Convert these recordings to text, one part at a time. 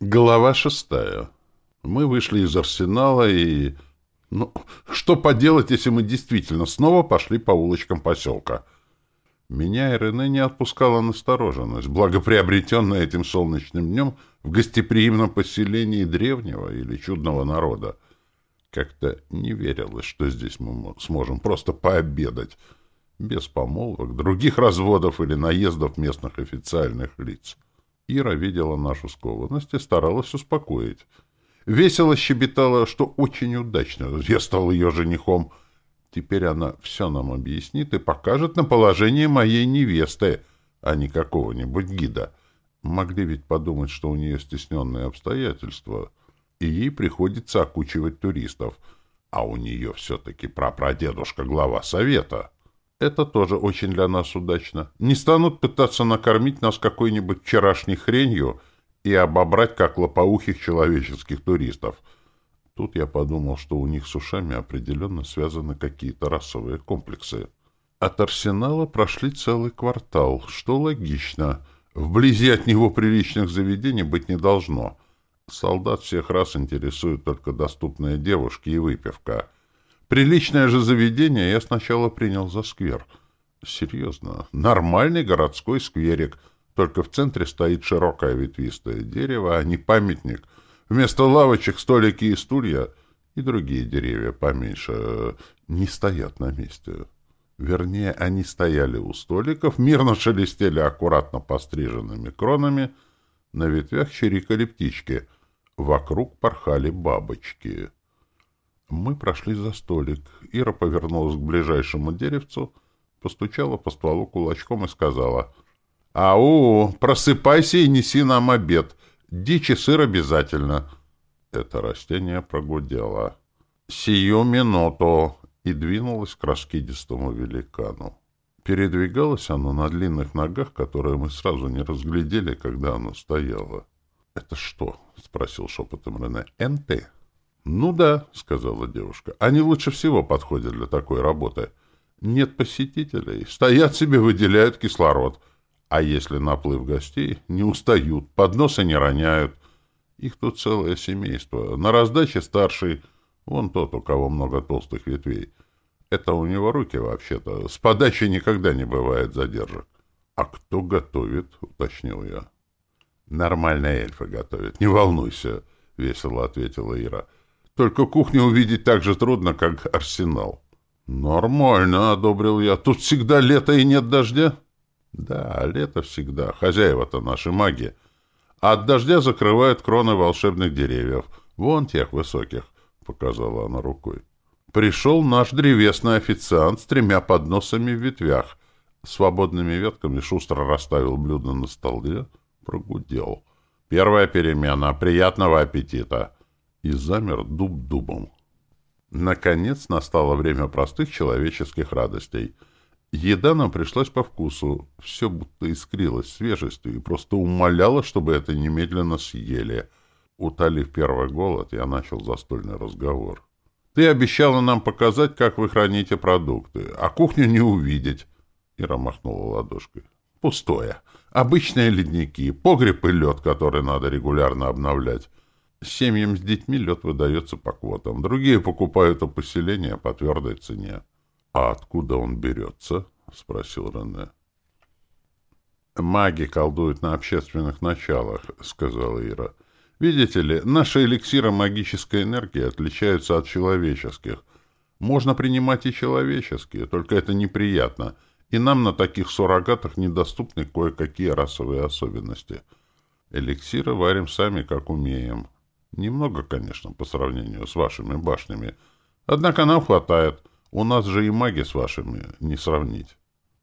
Глава шестая. Мы вышли из арсенала и... Ну, что поделать, если мы действительно снова пошли по улочкам поселка? Меня и Рене не отпускала настороженность, благоприобретенная этим солнечным днем в гостеприимном поселении древнего или чудного народа. Как-то не верилось, что здесь мы сможем просто пообедать, без помолвок, других разводов или наездов местных официальных лиц. Ира видела нашу скованность и старалась успокоить. Весело щебетала, что очень удачно я стал ее женихом. Теперь она все нам объяснит и покажет на положение моей невесты, а не какого-нибудь гида. Могли ведь подумать, что у нее стесненные обстоятельства, и ей приходится окучивать туристов, а у нее все-таки прапрадедушка глава совета. Это тоже очень для нас удачно. Не станут пытаться накормить нас какой-нибудь вчерашней хренью и обобрать, как лопоухих человеческих туристов. Тут я подумал, что у них с ушами определенно связаны какие-то расовые комплексы. От арсенала прошли целый квартал, что логично. Вблизи от него приличных заведений быть не должно. Солдат всех раз интересуют только доступные девушки и выпивка — Приличное же заведение я сначала принял за сквер. Серьезно, нормальный городской скверик, только в центре стоит широкое ветвистое дерево, а не памятник. Вместо лавочек, столики и стулья и другие деревья поменьше не стоят на месте. Вернее, они стояли у столиков, мирно шелестели аккуратно постриженными кронами, на ветвях чирикали птички, вокруг порхали бабочки. Мы прошли за столик. Ира повернулась к ближайшему деревцу, постучала по стволу кулачком и сказала, «Ау, просыпайся и неси нам обед. Дичь и сыр обязательно». Это растение прогудело. «Сию минуту!» и двинулось к раскидистому великану. Передвигалось оно на длинных ногах, которые мы сразу не разглядели, когда оно стояло. «Это что?» — спросил шепотом Рене. «НТ?» «Ну да», — сказала девушка, — «они лучше всего подходят для такой работы. Нет посетителей, стоят себе, выделяют кислород. А если наплыв гостей, не устают, подносы не роняют. Их тут целое семейство. На раздаче старший, вон тот, у кого много толстых ветвей. Это у него руки вообще-то. С подачи никогда не бывает задержек. «А кто готовит?» — уточнил я. «Нормальные эльфы готовят, не волнуйся», — весело ответила Ира. Только кухню увидеть так же трудно, как арсенал. Нормально, одобрил я. Тут всегда лето и нет дождя? Да, лето всегда. Хозяева-то наши маги. А от дождя закрывают кроны волшебных деревьев. Вон тех высоких, показала она рукой. Пришел наш древесный официант с тремя подносами в ветвях. Свободными ветками шустро расставил блюдо на столе, прогудел. Первая перемена. Приятного аппетита и замер дуб дубом. Наконец настало время простых человеческих радостей. Еда нам пришлась по вкусу, все будто искрилось свежестью и просто умоляло, чтобы это немедленно съели. Утолив первый голод, я начал застольный разговор. «Ты обещала нам показать, как вы храните продукты, а кухню не увидеть!» Ира махнула ладошкой. «Пустое. Обычные ледники, погреб и лед, который надо регулярно обновлять. Семьям с детьми лед выдается по квотам. Другие покупают у поселения по твердой цене. — А откуда он берется? — спросил Рене. — Маги колдуют на общественных началах, — сказала Ира. — Видите ли, наши эликсиры магической энергии отличаются от человеческих. Можно принимать и человеческие, только это неприятно, и нам на таких суррогатах недоступны кое-какие расовые особенности. Эликсиры варим сами, как умеем. Немного, конечно, по сравнению с вашими башнями. Однако нам хватает. У нас же и маги с вашими не сравнить.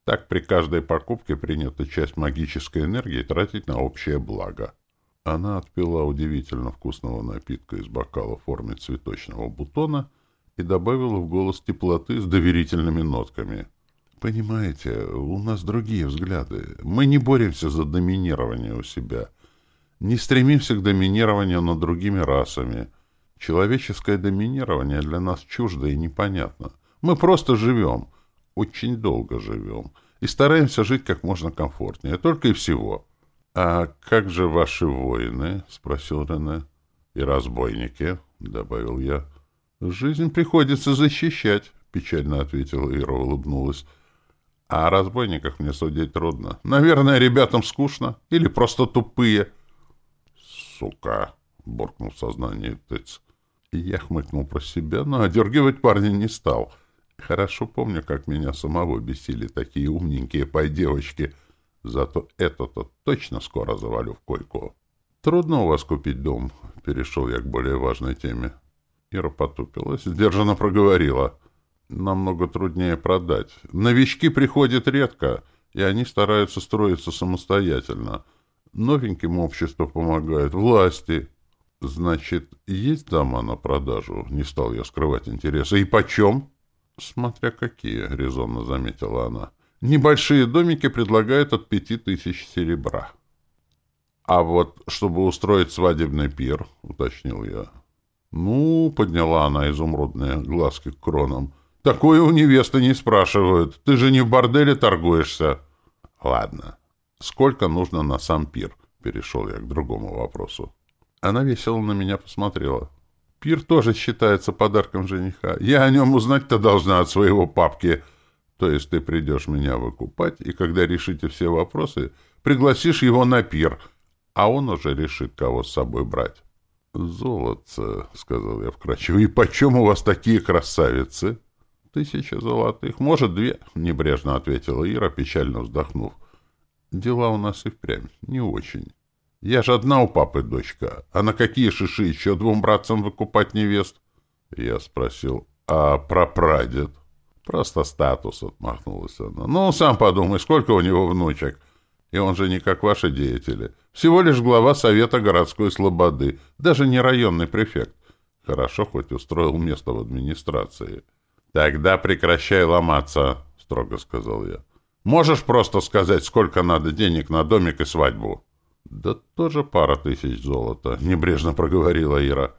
Так при каждой покупке принята часть магической энергии тратить на общее благо. Она отпила удивительно вкусного напитка из бокала в форме цветочного бутона и добавила в голос теплоты с доверительными нотками. «Понимаете, у нас другие взгляды. Мы не боремся за доминирование у себя не стремимся к доминированию над другими расами. Человеческое доминирование для нас чуждо и непонятно. Мы просто живем, очень долго живем, и стараемся жить как можно комфортнее, только и всего. «А как же ваши воины?» — спросил Рене. «И разбойники», — добавил я. «Жизнь приходится защищать», — печально ответила Ира, улыбнулась. «А о разбойниках мне судить трудно. Наверное, ребятам скучно или просто тупые». «Сука!» — буркнул в сознании Тыц. Я хмыкнул про себя, но одергивать парня не стал. Хорошо помню, как меня самого бесили такие умненькие пой-девочки — Зато это-то точно скоро завалю в койку. Трудно у вас купить дом, перешел я к более важной теме. Ира потупилась, сдержанно проговорила. Намного труднее продать. Новички приходят редко, и они стараются строиться самостоятельно. Новеньким общество помогает, власти. Значит, есть дома на продажу? Не стал я скрывать интереса. И почем? Смотря какие, резонно заметила она. Небольшие домики предлагают от пяти тысяч серебра. А вот, чтобы устроить свадебный пир, уточнил я. Ну, подняла она изумрудные глазки к кронам. Такое у невесты не спрашивают. Ты же не в борделе торгуешься. Ладно. Сколько нужно на сам пир? Перешел я к другому вопросу. Она весело на меня посмотрела. Пир тоже считается подарком жениха. Я о нем узнать-то должна от своего папки — то есть ты придешь меня выкупать, и когда решите все вопросы, пригласишь его на пир, а он уже решит, кого с собой брать. — Золотце, — сказал я вкратчиво, — и почем у вас такие красавицы? — Тысяча золотых, может, две, — небрежно ответила Ира, печально вздохнув. — Дела у нас и впрямь не очень. Я же одна у папы дочка, а на какие шиши еще двум братцам выкупать невест? Я спросил, а про прадед? — Просто статус, — отмахнулась она. Ну, сам подумай, сколько у него внучек. И он же не как ваши деятели. Всего лишь глава Совета городской слободы, даже не районный префект. Хорошо, хоть устроил место в администрации. Тогда прекращай ломаться, — строго сказал я. Можешь просто сказать, сколько надо денег на домик и свадьбу? Да тоже пара тысяч золота, — небрежно проговорила Ира.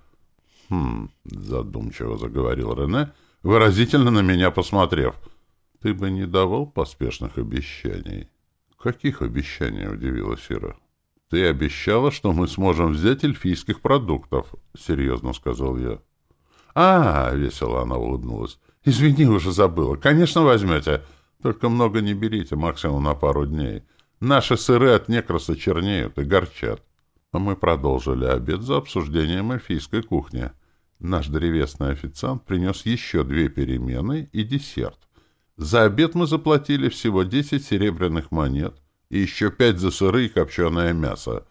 Хм, задумчиво заговорил Рене, — выразительно на меня посмотрев. «Ты бы не давал поспешных обещаний?» «Каких обещаний?» — удивилась Ира. «Ты обещала, что мы сможем взять эльфийских продуктов», — серьезно сказал я. «А, — весело она улыбнулась, — извини, уже забыла. Конечно, возьмете. Только много не берите, максимум на пару дней. Наши сыры от некраса чернеют и горчат». А мы продолжили обед за обсуждением эльфийской кухни. Наш древесный официант принес еще две перемены и десерт. За обед мы заплатили всего десять серебряных монет и еще пять за сыры и копченое мясо.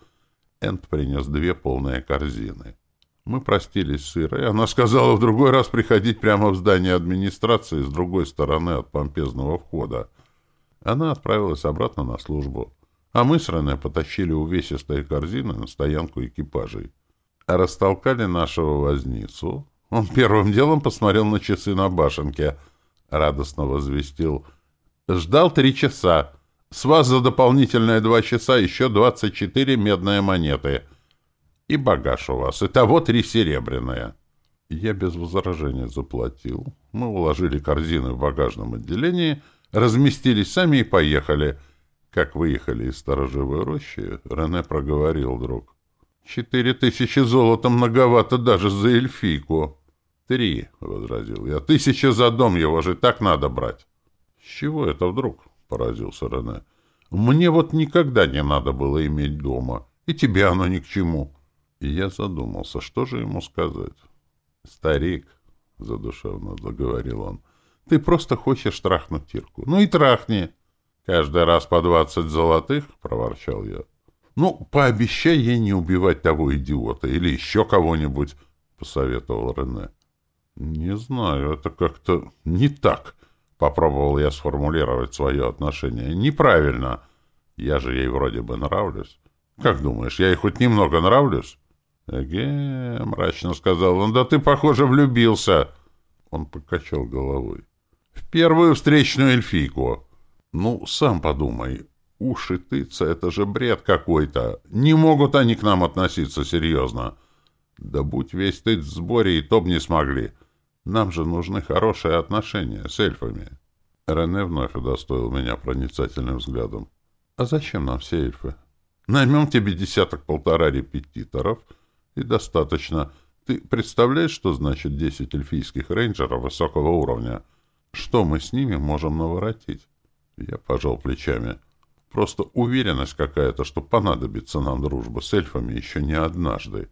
Энд принес две полные корзины. Мы простились с Ирой. Она сказала в другой раз приходить прямо в здание администрации с другой стороны от помпезного входа. Она отправилась обратно на службу. А мы с Рене потащили увесистые корзины на стоянку экипажей растолкали нашего возницу. Он первым делом посмотрел на часы на башенке. Радостно возвестил. «Ждал три часа. С вас за дополнительные два часа еще двадцать четыре медные монеты. И багаж у вас. Итого три серебряные». Я без возражения заплатил. Мы уложили корзины в багажном отделении, разместились сами и поехали. Как выехали из сторожевой рощи, Рене проговорил вдруг. Четыре тысячи золота многовато даже за эльфийку. Три, — возразил я. Тысяча за дом его же так надо брать. С чего это вдруг? — поразился Рене. Мне вот никогда не надо было иметь дома. И тебе оно ни к чему. И я задумался, что же ему сказать. Старик, — задушевно заговорил он, — ты просто хочешь трахнуть Тирку. Ну и трахни. Каждый раз по двадцать золотых, — проворчал я. «Ну, пообещай ей не убивать того идиота или еще кого-нибудь», — посоветовал Рене. «Не знаю, это как-то не так», — попробовал я сформулировать свое отношение. «Неправильно. Я же ей вроде бы нравлюсь. Как думаешь, я ей хоть немного нравлюсь?» «Эге», — мрачно сказал он, — «да ты, похоже, влюбился». Он покачал головой. «В первую встречную эльфийку». «Ну, сам подумай, Уши тыца — это же бред какой-то. Не могут они к нам относиться серьезно. Да будь весь тыц в сборе, и то б не смогли. Нам же нужны хорошие отношения с эльфами. Рене вновь удостоил меня проницательным взглядом. А зачем нам все эльфы? Наймем тебе десяток-полтора репетиторов, и достаточно. Ты представляешь, что значит десять эльфийских рейнджеров высокого уровня? Что мы с ними можем наворотить? Я пожал плечами. Просто уверенность какая-то, что понадобится нам дружба с эльфами еще не однажды.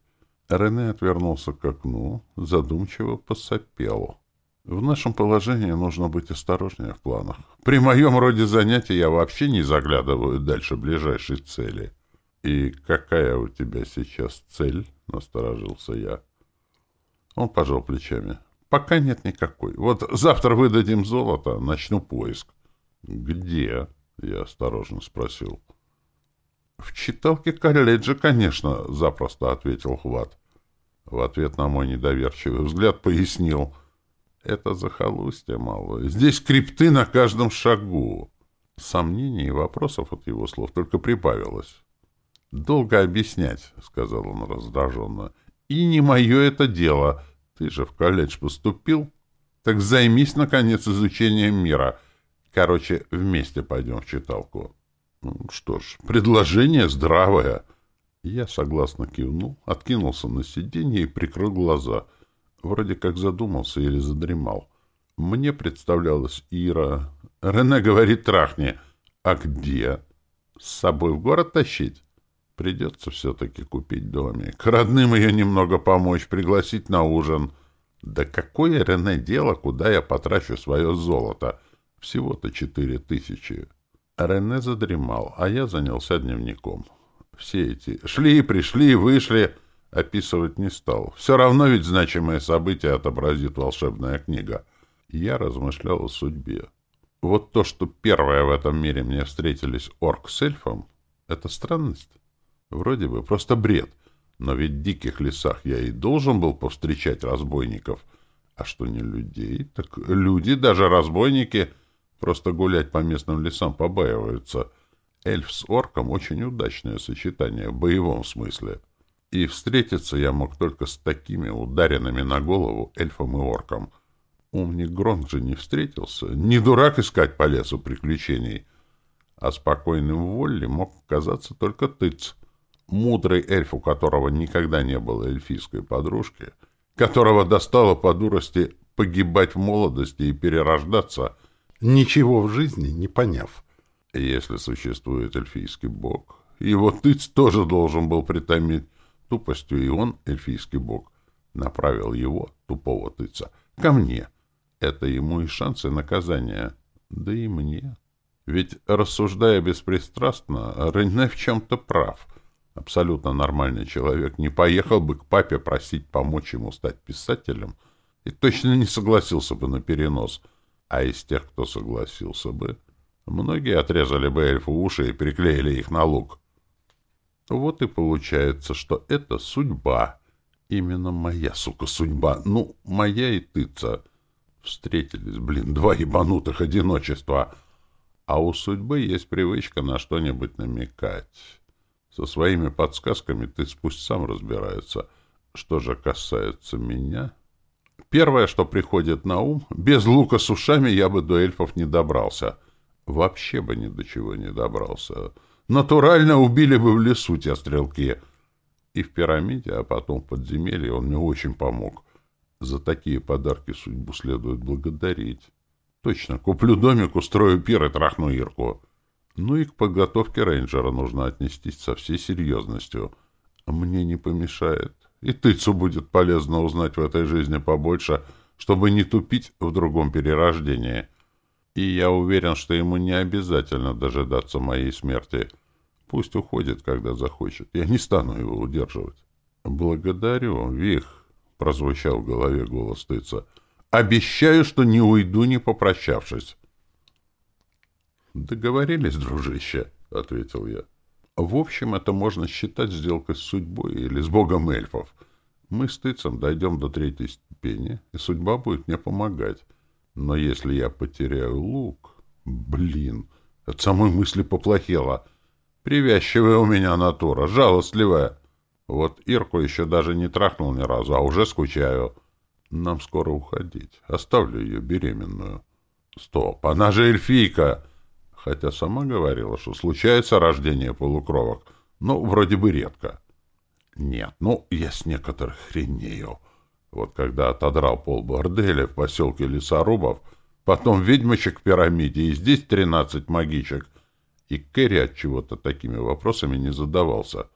Рене отвернулся к окну, задумчиво посопел. В нашем положении нужно быть осторожнее в планах. При моем роде занятий я вообще не заглядываю дальше ближайшей цели. «И какая у тебя сейчас цель?» — насторожился я. Он пожал плечами. «Пока нет никакой. Вот завтра выдадим золото, начну поиск». «Где?» — я осторожно спросил. «В читалке колледжа, конечно», — запросто ответил Хват. В ответ на мой недоверчивый взгляд пояснил. «Это захолустье малое. Здесь крипты на каждом шагу». Сомнений и вопросов от его слов только прибавилось. «Долго объяснять», — сказал он раздраженно. «И не мое это дело. Ты же в колледж поступил. Так займись, наконец, изучением мира. Короче, вместе пойдем в читалку». Ну, что ж, предложение здравое. Я согласно кивнул, откинулся на сиденье и прикрыл глаза. Вроде как задумался или задремал. Мне представлялась Ира. Рене говорит, трахни. А где? С собой в город тащить? Придется все-таки купить домик. Родным ее немного помочь, пригласить на ужин. Да какое, Рене, дело, куда я потрачу свое золото? Всего-то четыре тысячи. Рене задремал, а я занялся дневником. Все эти шли, пришли, вышли, описывать не стал. Все равно ведь значимое событие отобразит волшебная книга. Я размышлял о судьбе. Вот то, что первое в этом мире мне встретились орк с эльфом, это странность. Вроде бы просто бред. Но ведь в диких лесах я и должен был повстречать разбойников. А что не людей, так люди, даже разбойники, просто гулять по местным лесам побаиваются. Эльф с орком — очень удачное сочетание в боевом смысле. И встретиться я мог только с такими ударенными на голову эльфом и орком. Умник Гронк же не встретился. Не дурак искать по лесу приключений. А спокойным в воле мог казаться только тыц — Мудрый эльф, у которого никогда не было эльфийской подружки, которого достало по дурости погибать в молодости и перерождаться, ничего в жизни не поняв. Если существует эльфийский бог, его тыц тоже должен был притомить тупостью, и он, эльфийский бог, направил его, тупого тыца, ко мне. Это ему и шансы наказания, да и мне. Ведь, рассуждая беспристрастно, Рене в чем-то прав — Абсолютно нормальный человек не поехал бы к папе просить помочь ему стать писателем и точно не согласился бы на перенос. А из тех, кто согласился бы, многие отрезали бы эльфу уши и приклеили их на лук. Вот и получается, что это судьба. Именно моя, сука, судьба. Ну, моя и тыца. Встретились, блин, два ебанутых одиночества. А у судьбы есть привычка на что-нибудь намекать. Со своими подсказками ты пусть сам разбирается. Что же касается меня... Первое, что приходит на ум, без лука с ушами я бы до эльфов не добрался. Вообще бы ни до чего не добрался. Натурально убили бы в лесу те стрелки. И в пирамиде, а потом в подземелье он мне очень помог. За такие подарки судьбу следует благодарить. Точно, куплю домик, устрою пир и трахну Ирку. Ну и к подготовке рейнджера нужно отнестись со всей серьезностью. Мне не помешает. И тыцу будет полезно узнать в этой жизни побольше, чтобы не тупить в другом перерождении. И я уверен, что ему не обязательно дожидаться моей смерти. Пусть уходит, когда захочет. Я не стану его удерживать. — Благодарю, Вих, — прозвучал в голове голос тыца. — Обещаю, что не уйду, не попрощавшись. «Договорились, дружище», — ответил я. «В общем, это можно считать сделкой с судьбой или с богом эльфов. Мы с Тыцем дойдем до третьей ступени, и судьба будет мне помогать. Но если я потеряю лук... Блин, от самой мысли поплохело. Привязчивая у меня натура, жалостливая. Вот Ирку еще даже не трахнул ни разу, а уже скучаю. Нам скоро уходить. Оставлю ее беременную. Стоп, она же эльфийка!» Хотя сама говорила, что случается рождение полукровок. Ну, вроде бы редко. Нет, ну, я с некоторых хренею. Вот когда отодрал пол борделя в поселке Лесорубов, потом ведьмочек в пирамиде, и здесь тринадцать магичек, и Кэрри от чего-то такими вопросами не задавался.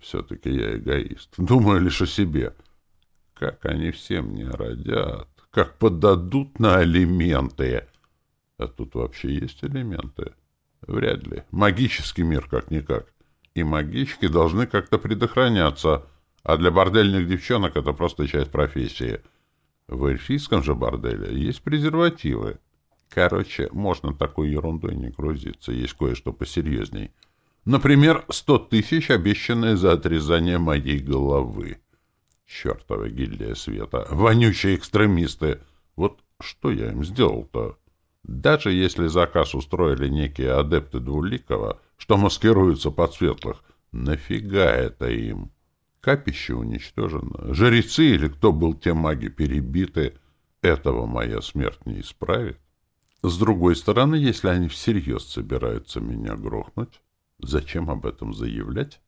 Все-таки я эгоист. Думаю лишь о себе. Как они все мне родят, как подадут на алименты. А тут вообще есть элементы? Вряд ли. Магический мир как-никак. И магички должны как-то предохраняться. А для бордельных девчонок это просто часть профессии. В эльфийском же борделе есть презервативы. Короче, можно такой ерундой не грузиться. Есть кое-что посерьезней. Например, сто тысяч, обещанные за отрезание моей головы. Чертова гильдия света. Вонючие экстремисты. Вот что я им сделал-то? Даже если заказ устроили некие адепты Двуликова, что маскируются под светлых, нафига это им? Капище уничтожено. Жрецы или кто был те маги перебиты, этого моя смерть не исправит. С другой стороны, если они всерьез собираются меня грохнуть, зачем об этом заявлять?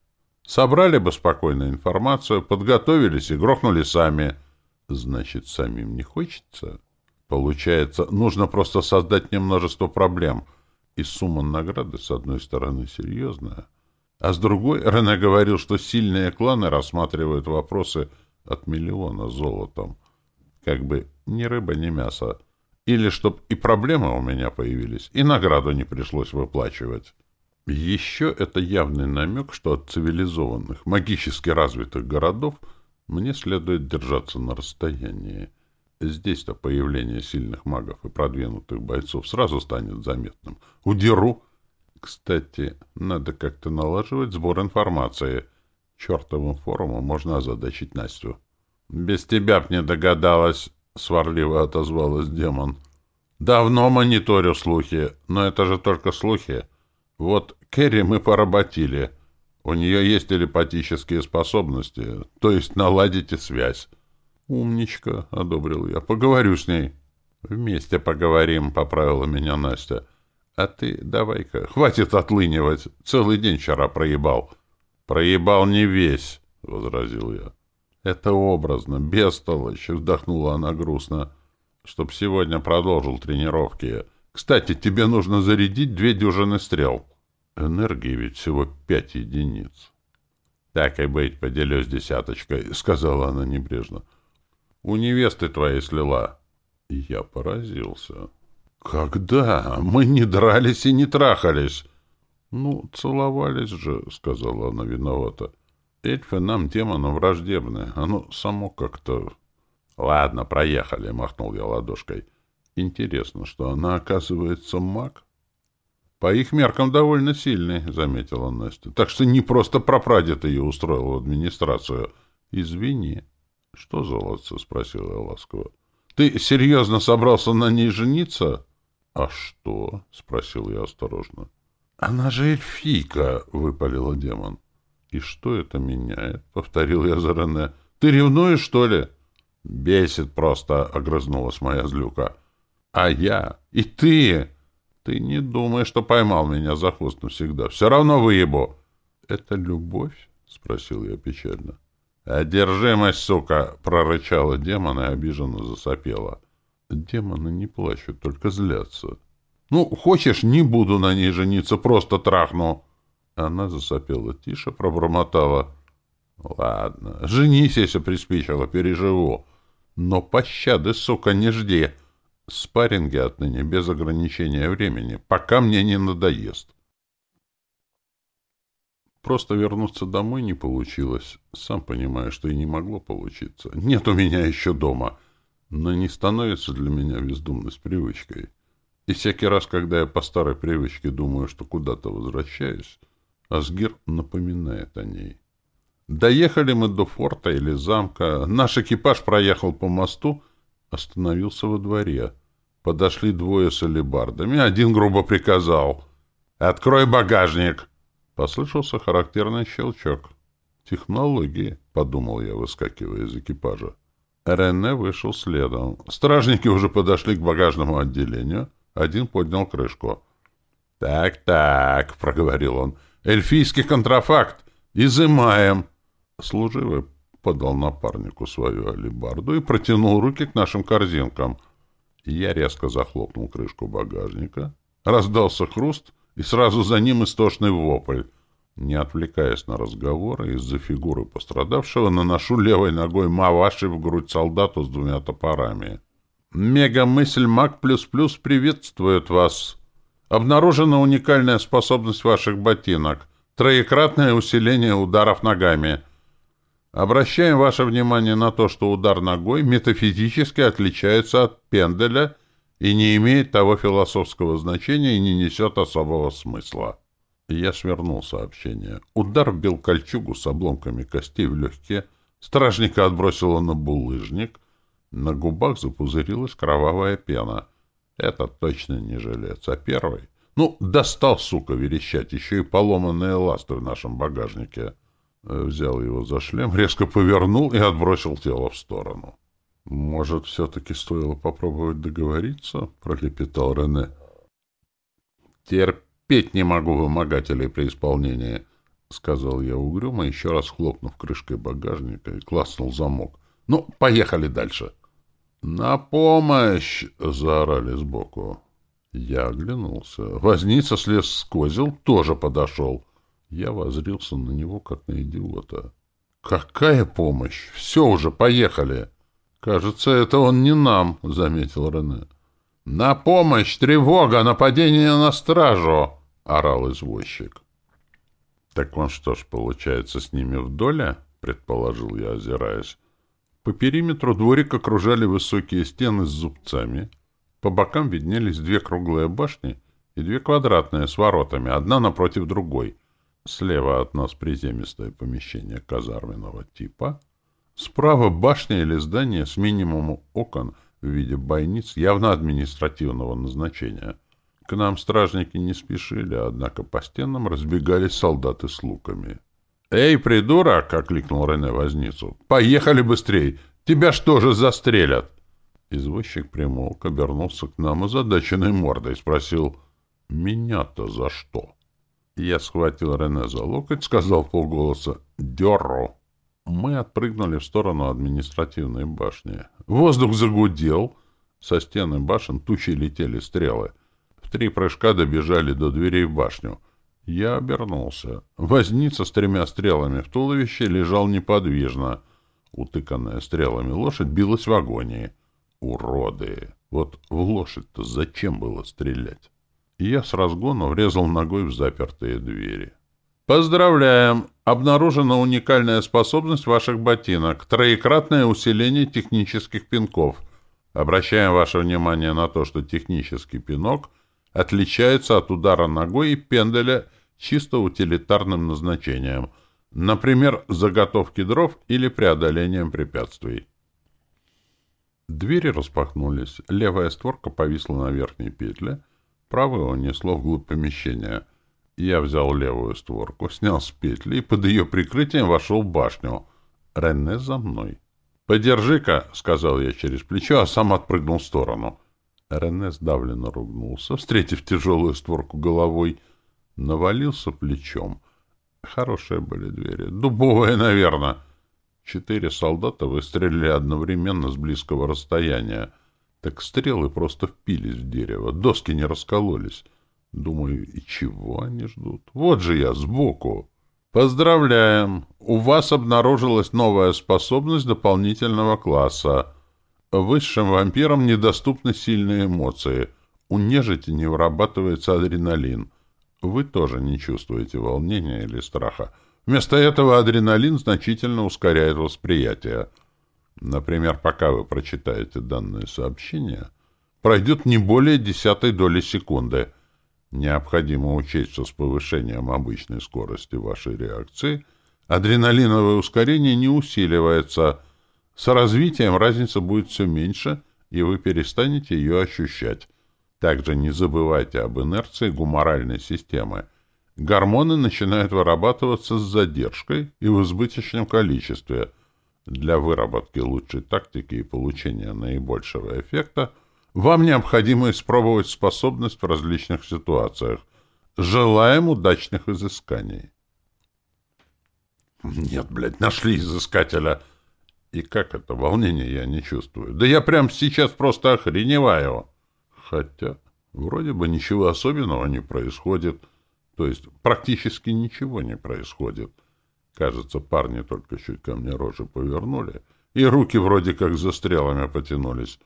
Собрали бы спокойно информацию, подготовились и грохнули сами. Значит, самим не хочется? Получается, нужно просто создать мне множество проблем. И сумма награды, с одной стороны, серьезная. А с другой, Рене говорил, что сильные кланы рассматривают вопросы от миллиона золотом. Как бы ни рыба, ни мясо. Или чтоб и проблемы у меня появились, и награду не пришлось выплачивать. Еще это явный намек, что от цивилизованных, магически развитых городов мне следует держаться на расстоянии. Здесь-то появление сильных магов и продвинутых бойцов сразу станет заметным. Удеру. Кстати, надо как-то налаживать сбор информации. Чертовым форумом можно озадачить Настю. «Без тебя б не догадалась», — сварливо отозвалась демон. «Давно мониторю слухи, но это же только слухи. Вот Керри мы поработили. У нее есть телепатические способности, то есть наладите связь. «Умничка», — одобрил я. «Поговорю с ней». «Вместе поговорим», — поправила меня Настя. «А ты давай-ка, хватит отлынивать. Целый день вчера проебал». «Проебал не весь», — возразил я. «Это образно, бестолочь», — вздохнула она грустно. «Чтоб сегодня продолжил тренировки. Кстати, тебе нужно зарядить две дюжины стрел». «Энергии ведь всего пять единиц». «Так и быть, поделюсь десяточкой», — сказала она небрежно. У невесты твоей слила. Я поразился. Когда? Мы не дрались и не трахались. Ну, целовались же, сказала она виновата. Эльфы нам, демонам, враждебны. Оно само как-то... Ладно, проехали, махнул я ладошкой. Интересно, что она, оказывается, маг? По их меркам довольно сильный, заметила Настя. Так что не просто прапрадед ее устроил в администрацию. Извини. — Что, золотце? — спросил я ласково. — Ты серьезно собрался на ней жениться? — А что? — спросил я осторожно. — Она же эльфийка, — выпалила демон. — И что это меняет? — повторил я за Рене. — Ты ревнуешь, что ли? — Бесит просто, — огрызнулась моя злюка. — А я? И ты? Ты не думай, что поймал меня за хвост навсегда. Все равно выебу. — Это любовь? — спросил я печально. — «Одержимость, сука!» — прорычала демон и обиженно засопела. «Демоны не плачут, только злятся». «Ну, хочешь, не буду на ней жениться, просто трахну!» Она засопела тише, пробормотала. «Ладно, женись, если приспичило, переживу. Но пощады, сука, не жди. Спарринги отныне без ограничения времени, пока мне не надоест». Просто вернуться домой не получилось. Сам понимаю, что и не могло получиться. Нет у меня еще дома. Но не становится для меня бездумность привычкой. И всякий раз, когда я по старой привычке думаю, что куда-то возвращаюсь, Асгир напоминает о ней. Доехали мы до форта или замка. Наш экипаж проехал по мосту, остановился во дворе. Подошли двое с алебардами. Один грубо приказал «Открой багажник!» Послышался характерный щелчок. «Технологии», — подумал я, выскакивая из экипажа. Рене вышел следом. Стражники уже подошли к багажному отделению. Один поднял крышку. «Так-так», — проговорил он, — «эльфийский контрафакт. Изымаем!» Служивый подал напарнику свою алебарду и протянул руки к нашим корзинкам. Я резко захлопнул крышку багажника. Раздался хруст, и сразу за ним истошный вопль. Не отвлекаясь на разговоры, из-за фигуры пострадавшего наношу левой ногой маваши в грудь солдату с двумя топорами. «Мега-мысль Мак Плюс Плюс приветствует вас!» Обнаружена уникальная способность ваших ботинок. Троекратное усиление ударов ногами. Обращаем ваше внимание на то, что удар ногой метафизически отличается от пенделя и не имеет того философского значения и не несет особого смысла. Я свернул сообщение. Удар вбил кольчугу с обломками костей в легкие, стражника отбросило на булыжник, на губах запузырилась кровавая пена. Это точно не жилец, а первый. Ну, достал, сука, верещать, еще и поломанные ласты в нашем багажнике. Э, взял его за шлем, резко повернул и отбросил тело в сторону. «Может, все-таки стоило попробовать договориться?» — пролепетал Рене. Терпеть не могу вымогателей при исполнении, — сказал я угрюмо, еще раз хлопнув крышкой багажника и класснул замок. — Ну, поехали дальше. — На помощь! — заорали сбоку. Я оглянулся. Возница слез с козел, тоже подошел. Я возрился на него, как на идиота. — Какая помощь? Все уже, поехали! — Кажется, это он не нам, — заметил Рене. «На помощь! Тревога! Нападение на стражу!» — орал извозчик. «Так он что ж, получается, с ними в доле?» — предположил я, озираясь. По периметру дворик окружали высокие стены с зубцами. По бокам виднелись две круглые башни и две квадратные с воротами, одна напротив другой. Слева от нас приземистое помещение казарменного типа. Справа башня или здание с минимумом окон — в виде бойниц явно административного назначения. К нам стражники не спешили, однако по стенам разбегались солдаты с луками. «Эй, придурок!» — окликнул Рене возницу. «Поехали быстрей! Тебя что же застрелят?» Извозчик примолк, обернулся к нам озадаченной мордой и спросил, «Меня-то за что?» Я схватил Рене за локоть, сказал полголоса «Дерру!» Мы отпрыгнули в сторону административной башни. Воздух загудел. Со стены башен тучи летели стрелы. В три прыжка добежали до дверей в башню. Я обернулся. Возница с тремя стрелами в туловище лежал неподвижно. Утыканная стрелами лошадь билась в агонии. Уроды! Вот в лошадь-то зачем было стрелять? я с разгона врезал ногой в запертые двери. Поздравляем! Обнаружена уникальная способность ваших ботинок. Троекратное усиление технических пинков. Обращаем ваше внимание на то, что технический пинок отличается от удара ногой и пенделя чисто утилитарным назначением. Например, заготовки дров или преодолением препятствий. Двери распахнулись. Левая створка повисла на верхней петле. Правую унесло вглубь помещения — я взял левую створку, снял с петли и под ее прикрытием вошел в башню. Рене за мной. «Подержи-ка», — сказал я через плечо, а сам отпрыгнул в сторону. Рене сдавленно ругнулся, встретив тяжелую створку головой, навалился плечом. Хорошие были двери. Дубовые, наверное. Четыре солдата выстрелили одновременно с близкого расстояния. Так стрелы просто впились в дерево, доски не раскололись. Думаю, и чего они ждут? Вот же я, сбоку. Поздравляем! У вас обнаружилась новая способность дополнительного класса. Высшим вампирам недоступны сильные эмоции. У нежити не вырабатывается адреналин. Вы тоже не чувствуете волнения или страха. Вместо этого адреналин значительно ускоряет восприятие. Например, пока вы прочитаете данное сообщение, пройдет не более десятой доли секунды — Необходимо учесть, что с повышением обычной скорости вашей реакции адреналиновое ускорение не усиливается. С развитием разница будет все меньше, и вы перестанете ее ощущать. Также не забывайте об инерции гуморальной системы. Гормоны начинают вырабатываться с задержкой и в избыточном количестве. Для выработки лучшей тактики и получения наибольшего эффекта – вам необходимо испробовать способность в различных ситуациях. Желаем удачных изысканий. Нет, блядь, нашли изыскателя. И как это, волнение я не чувствую. Да я прямо сейчас просто охреневаю. Хотя, вроде бы ничего особенного не происходит. То есть, практически ничего не происходит. Кажется, парни только чуть ко мне рожи повернули, и руки вроде как за стрелами потянулись.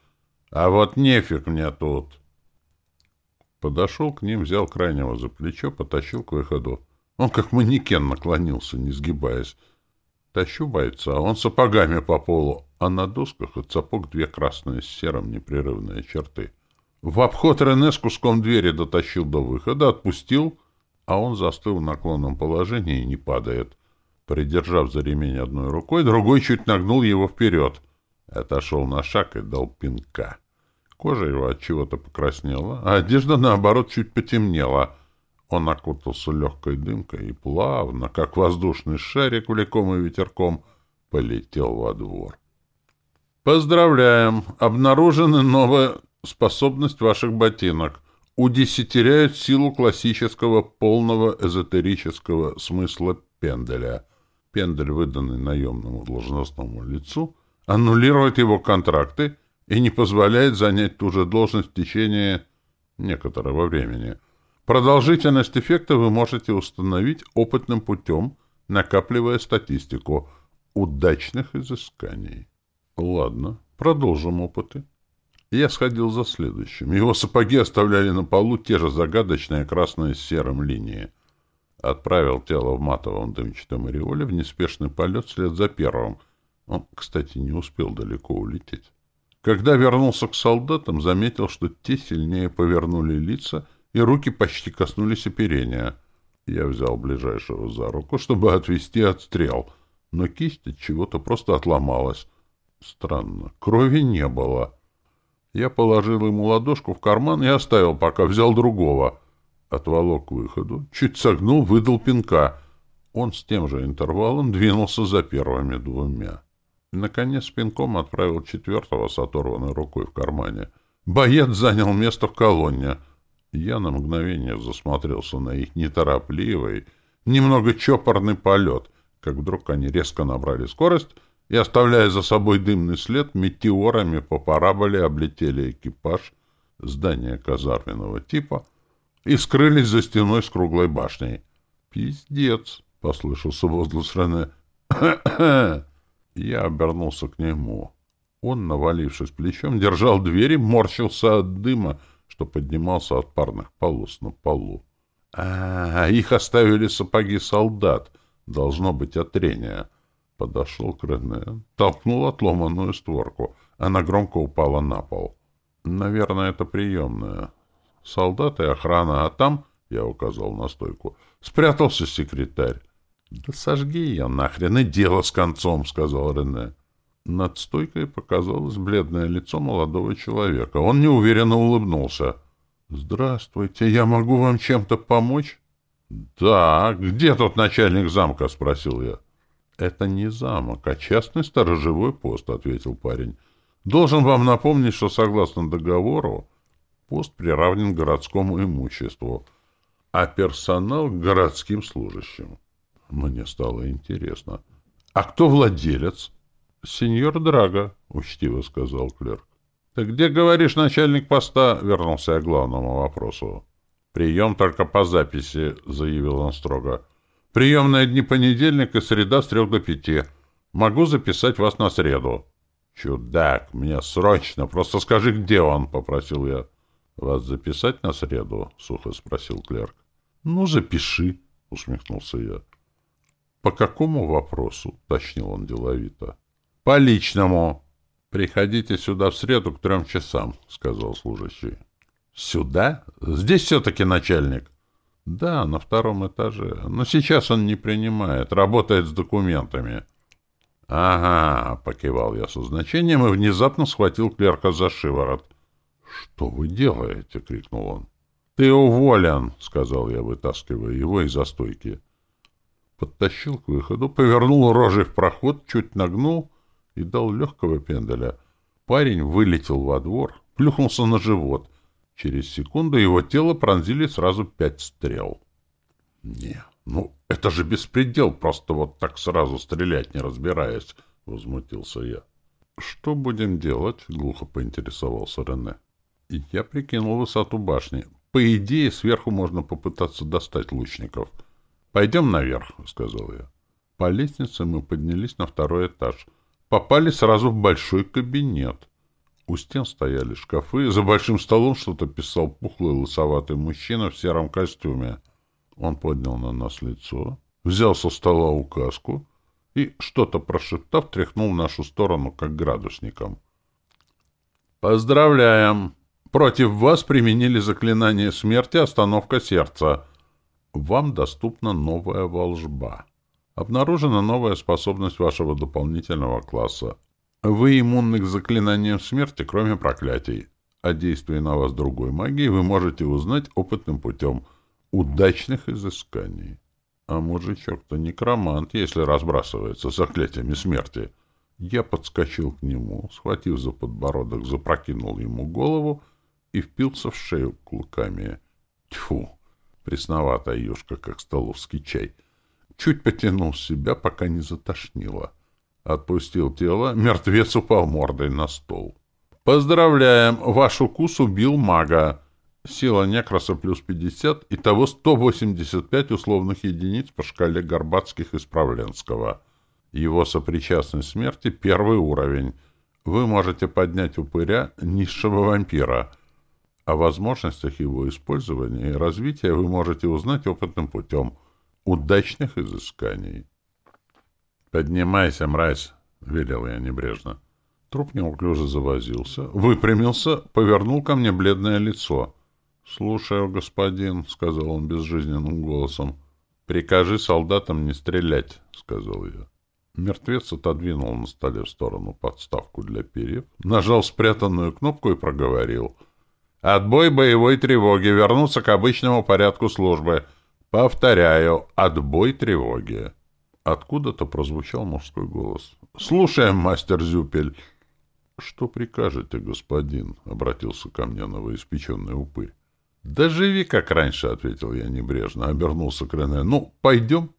А вот нефиг мне тут. Подошел к ним, взял крайнего за плечо, потащил к выходу. Он как манекен наклонился, не сгибаясь. Тащу бойца, а он сапогами по полу, а на досках от сапог две красные с серым непрерывные черты. В обход Рене с куском двери дотащил до выхода, отпустил, а он застыл в наклонном положении и не падает. Придержав за ремень одной рукой, другой чуть нагнул его вперед. Отошел на шаг и дал пинка. Кожа его от чего-то покраснела, а одежда, наоборот, чуть потемнела — он окутался легкой дымкой и плавно, как воздушный шарик влеком и ветерком, полетел во двор. «Поздравляем! Обнаружена новая способность ваших ботинок. Удесятеряют силу классического полного эзотерического смысла пенделя. Пендель, выданный наемному должностному лицу, аннулирует его контракты и не позволяет занять ту же должность в течение некоторого времени — Продолжительность эффекта вы можете установить опытным путем, накапливая статистику удачных изысканий. Ладно, продолжим опыты. Я сходил за следующим. Его сапоги оставляли на полу те же загадочные красные с серым линии. Отправил тело в матовом дымчатом ореоле в неспешный полет вслед за первым. Он, кстати, не успел далеко улететь. Когда вернулся к солдатам, заметил, что те сильнее повернули лица — и руки почти коснулись оперения. Я взял ближайшего за руку, чтобы отвести от стрел, но кисть от чего-то просто отломалась. Странно, крови не было. Я положил ему ладошку в карман и оставил, пока взял другого. Отволок к выходу, чуть согнул, выдал пинка. Он с тем же интервалом двинулся за первыми двумя. Наконец пинком отправил четвертого с оторванной рукой в кармане. Боец занял место в колонне — я на мгновение засмотрелся на их неторопливый, немного чопорный полет, как вдруг они резко набрали скорость и, оставляя за собой дымный след, метеорами по параболе облетели экипаж здания казарменного типа и скрылись за стеной с круглой башней. «Пиздец!» — послышался возглас Рене. Я обернулся к нему. Он, навалившись плечом, держал двери, морщился от дыма, что поднимался от парных полос на полу. А, -а, их оставили сапоги солдат. Должно быть от трения. Подошел к Рене, толкнул отломанную створку. Она громко упала на пол. Наверное, это приемная. Солдаты и охрана, а там, я указал на стойку, спрятался секретарь. Сожги я нахрен, и дело с концом, сказал Рене. Над стойкой показалось бледное лицо молодого человека. Он неуверенно улыбнулся. «Здравствуйте, я могу вам чем-то помочь?» «Да, где тут начальник замка?» — спросил я. «Это не замок, а частный сторожевой пост», — ответил парень. «Должен вам напомнить, что согласно договору пост приравнен городскому имуществу, а персонал — городским служащим». Мне стало интересно. «А кто владелец?» — Сеньор Драго, — учтиво сказал клерк. — Ты где, говоришь, начальник поста? — вернулся я к главному вопросу. — Прием только по записи, — заявил он строго. — Приемные дни понедельник и среда с трех до пяти. Могу записать вас на среду. — Чудак, мне срочно, просто скажи, где он, — попросил я. — Вас записать на среду? — сухо спросил клерк. — Ну, запиши, — усмехнулся я. — По какому вопросу? — точнил он деловито. По личному. Приходите сюда в среду к трем часам, сказал служащий. Сюда? Здесь все-таки начальник. Да, на втором этаже. Но сейчас он не принимает, работает с документами. Ага, покивал я со значением и внезапно схватил клерка за шиворот. Что вы делаете? крикнул он. Ты уволен, сказал я, вытаскивая его из застойки. Подтащил к выходу, повернул рожей в проход, чуть нагнул и дал легкого пенделя. Парень вылетел во двор, плюхнулся на живот. Через секунду его тело пронзили сразу пять стрел. Не, Ну, это же беспредел, просто вот так сразу стрелять, не разбираясь, — возмутился я. — Что будем делать? — глухо поинтересовался Рене. Я прикинул высоту башни. По идее, сверху можно попытаться достать лучников. — Пойдем наверх, — сказал я. По лестнице мы поднялись на второй этаж. Попали сразу в большой кабинет. У стен стояли шкафы, за большим столом что-то писал пухлый лысоватый мужчина в сером костюме. Он поднял на нас лицо, взял со стола указку и, что-то прошептав, тряхнул в нашу сторону, как градусником. «Поздравляем! Против вас применили заклинание смерти «Остановка сердца». Вам доступна новая волжба. Обнаружена новая способность вашего дополнительного класса. Вы иммунны к заклинаниям смерти, кроме проклятий. О действии на вас другой магии вы можете узнать опытным путем – удачных изысканий. А мужичок-то некромант, если разбрасывается заклятиями смерти. Я подскочил к нему, схватив за подбородок, запрокинул ему голову и впился в шею клыками. Тьфу! Пресноватая юшка, как столовский чай. Чуть потянул себя, пока не затошнило. Отпустил тело, мертвец упал мордой на стол. «Поздравляем! Ваш укус убил мага!» Сила некроса плюс 50, и того 185 условных единиц по шкале Горбатских и Справленского. Его сопричастность смерти — первый уровень. Вы можете поднять упыря низшего вампира. О возможностях его использования и развития вы можете узнать опытным путем удачных изысканий. «Поднимайся, мразь!» — велел я небрежно. Труп неуклюже завозился, выпрямился, повернул ко мне бледное лицо — «Слушаю, господин», — сказал он безжизненным голосом. «Прикажи солдатам не стрелять», — сказал я. Мертвец отодвинул на столе в сторону подставку для перьев, нажал спрятанную кнопку и проговорил. «Отбой боевой тревоги, вернуться к обычному порядку службы. Повторяю, отбой тревоги». Откуда-то прозвучал мужской голос. «Слушаем, мастер Зюпель». «Что прикажете, господин?» — обратился ко мне новоиспеченный упырь. «Да живи, как раньше», — ответил я небрежно, обернулся к Рене. «Ну, пойдем».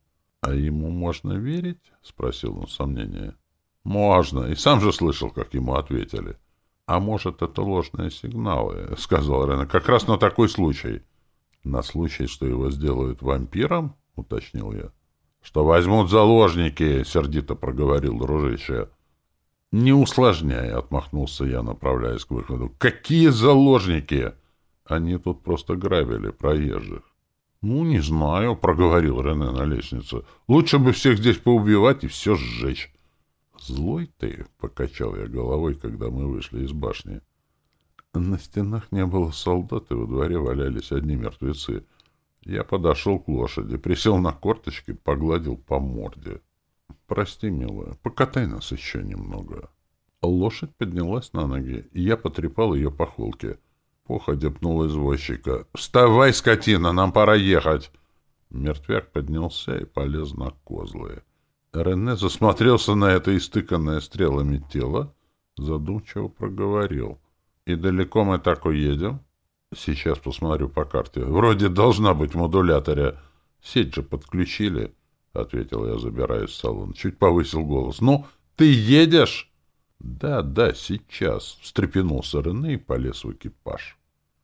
«А ему можно верить?» — спросил он сомнения. «Можно. И сам же слышал, как ему ответили». «А может, это ложные сигналы?» — сказал Рене. «Как раз на такой случай». «На случай, что его сделают вампиром?» — уточнил я. «Что возьмут заложники», — сердито проговорил дружище. «Не усложняй», — отмахнулся я, направляясь к выходу. «Какие заложники?» Они тут просто грабили проезжих. — Ну, не знаю, — проговорил Рене на лестнице. — Лучше бы всех здесь поубивать и все сжечь. — Злой ты, — покачал я головой, когда мы вышли из башни. На стенах не было солдат, и во дворе валялись одни мертвецы. Я подошел к лошади, присел на корточки, погладил по морде. — Прости, милая, покатай нас еще немного. Лошадь поднялась на ноги, и я потрепал ее по холке — Походя пнул извозчика. «Вставай, скотина, нам пора ехать!» Мертвяк поднялся и полез на козлы. Рене засмотрелся на это истыканное стрелами тело, задумчиво проговорил. «И далеко мы так уедем?» «Сейчас посмотрю по карте. Вроде должна быть в модуляторе. Сеть же подключили», — ответил я, забираясь в салон. Чуть повысил голос. «Ну, ты едешь?» «Да, да, сейчас», — встрепенулся Рене и полез в экипаж.